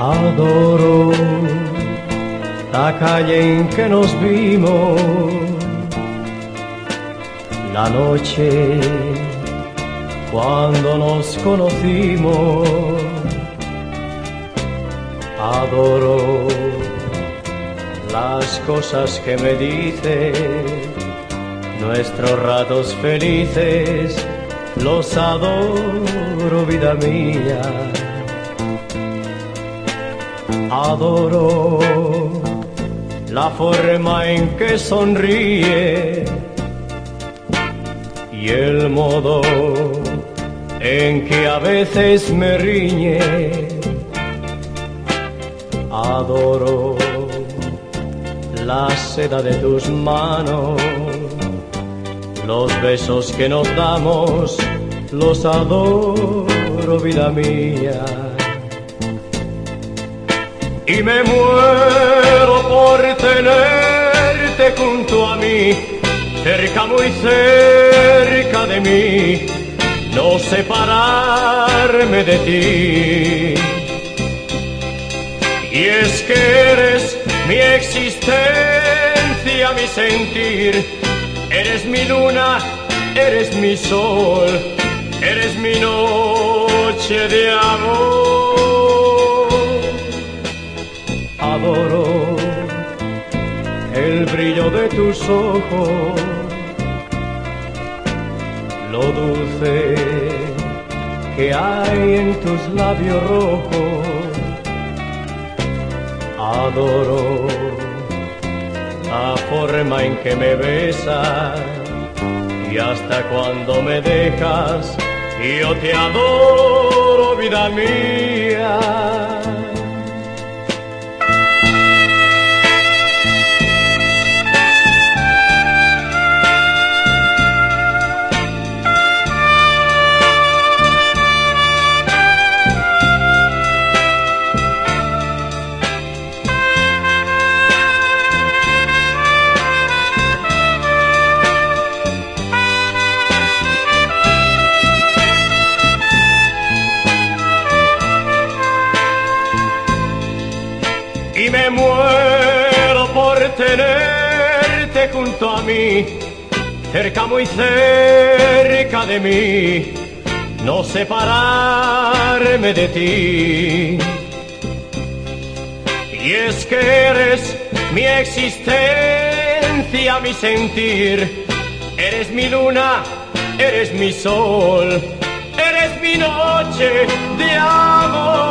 Adoro la calle en que nos vimos, la noche cuando nos conocimos. Adoro las cosas que me dices, nuestros ratos felices, los adoro, vida mía. Adoro la forma en que sonríe y el modo en que a veces me riñe. Adoro la seda de tus manos, los besos que nos damos, los adoro, vida mía. Y me muero por tenerte junto a mí, cerca, muy cerca de mí, no separarme de ti. Y es que eres mi existencia, mi sentir, eres mi luna, eres mi sol, eres mi noche de amor. De tus ojos, lo dulce que hay en tus labios rojos. Adoro la forma en que me besas y hasta cuando me dejas yo te adoro vida mía muero por tenerte junto a mí, cerca, muy cerca de mí, no separarme de ti. Y es que eres mi existencia, mi sentir, eres mi luna, eres mi sol, eres mi noche de amor.